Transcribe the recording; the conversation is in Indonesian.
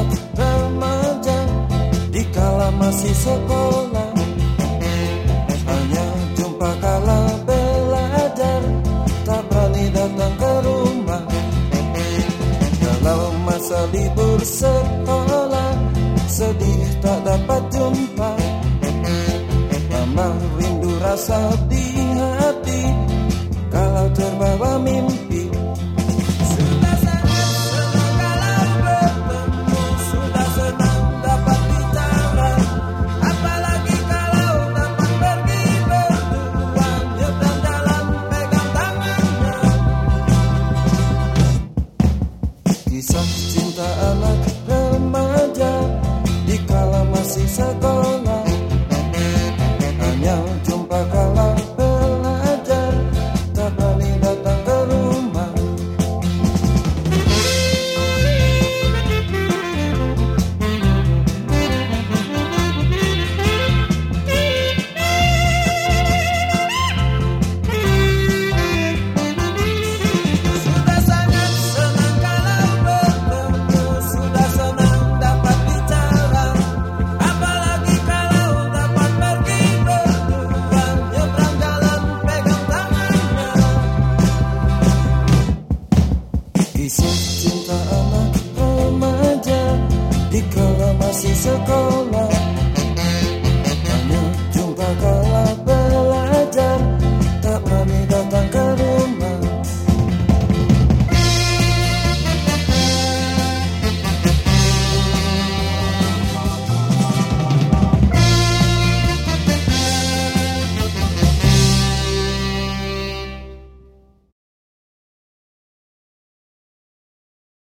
anak remaja di kala masih sekolah. Hanya jumpa kala belajar tak berani datang ke rumah. Kalau masa libur sekolah sedih tak dapat jumpa. Lama rindu rasa di hati kalau terbawa mimpi kisah cinta anak remaja di kala masih sekolah. Hanya jumpa kala Así se